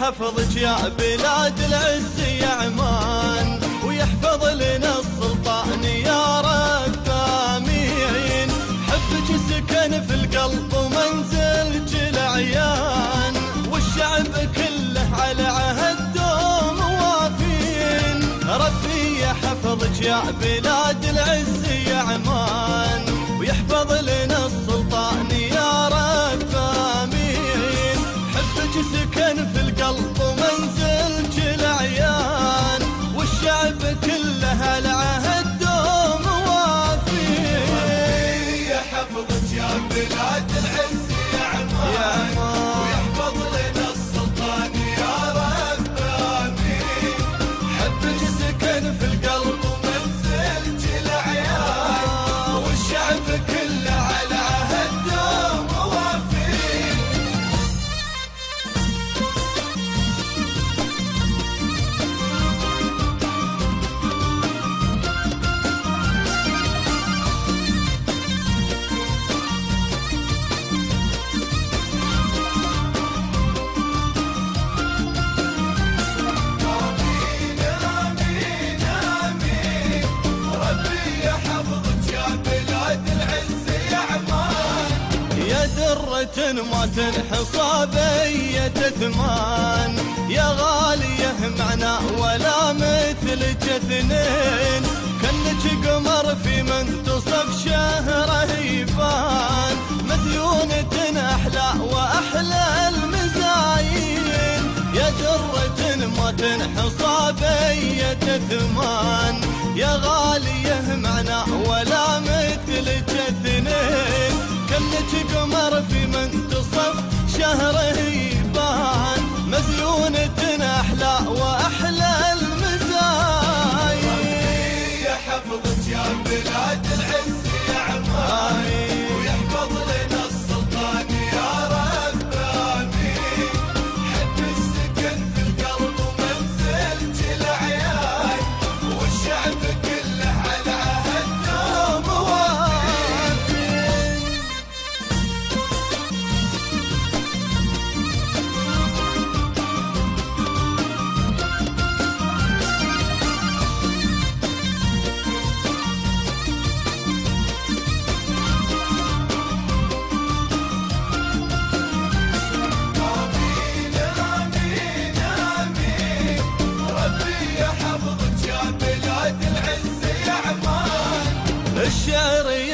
حفظك يا بلاد العز يا عمان ويحفظ لنا السلطان يا رب امين حبك سكن في القلب ومنزلك العيان والشعب كله على عهد دوم وافين. ربي يحفظك يا بلاد العز ما تنحصى بية ثمان يا غالية معنا ولا مثلك اثنين كنك قمر في منتصف شهره يبان مديونة أحلى وأحلى المزاين يا درة ما تنحصى بية ثمان يا غالية معنا ولا كنك قمر في منتصف شهره يبان. مزيونة أحلى وأحلى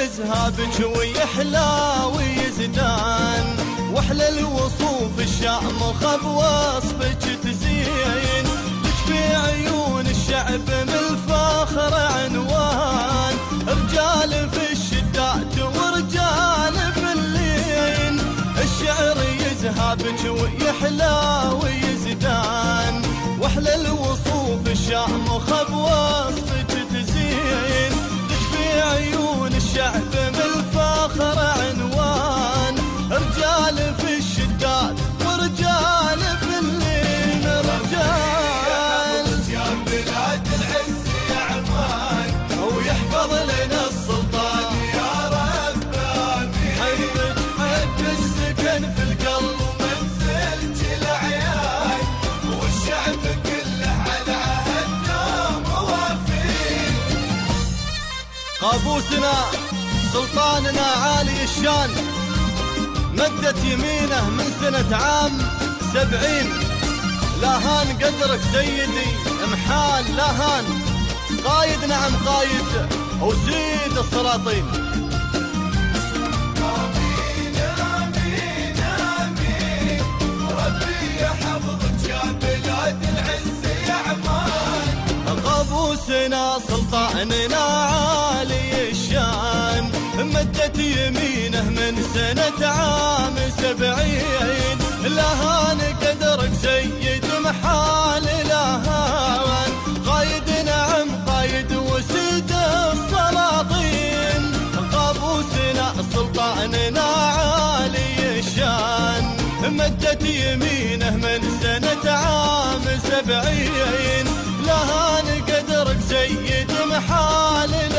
يزهابك ويحلى ويزدان. وأحلى الوصوف الشامخة بوصفك تزين. لك في عيون الشعب من الفخر عنوان. رجال في الشدات ورجال في اللين. الشعر يزهابك ويحلى ويزدان. وأحلى الوصوف الشامخة بوصفك تزين عيون قابوسنا سلطاننا عالي الشان. مدت يمينه من سنة عام سبعين. هان قدرك سيدي محال لا هان قايد نعم قايد وزيد السلاطين. قابوسنا سلطاننا عالي سنة عام سبعين لها نقدرك سيد محال لها قايد نعم قايد وسيد السلاطين. قابوسنا سلطاننا عالي الشان. مدت يمينه من سنة عام سبعين لها نقدرك سيد محال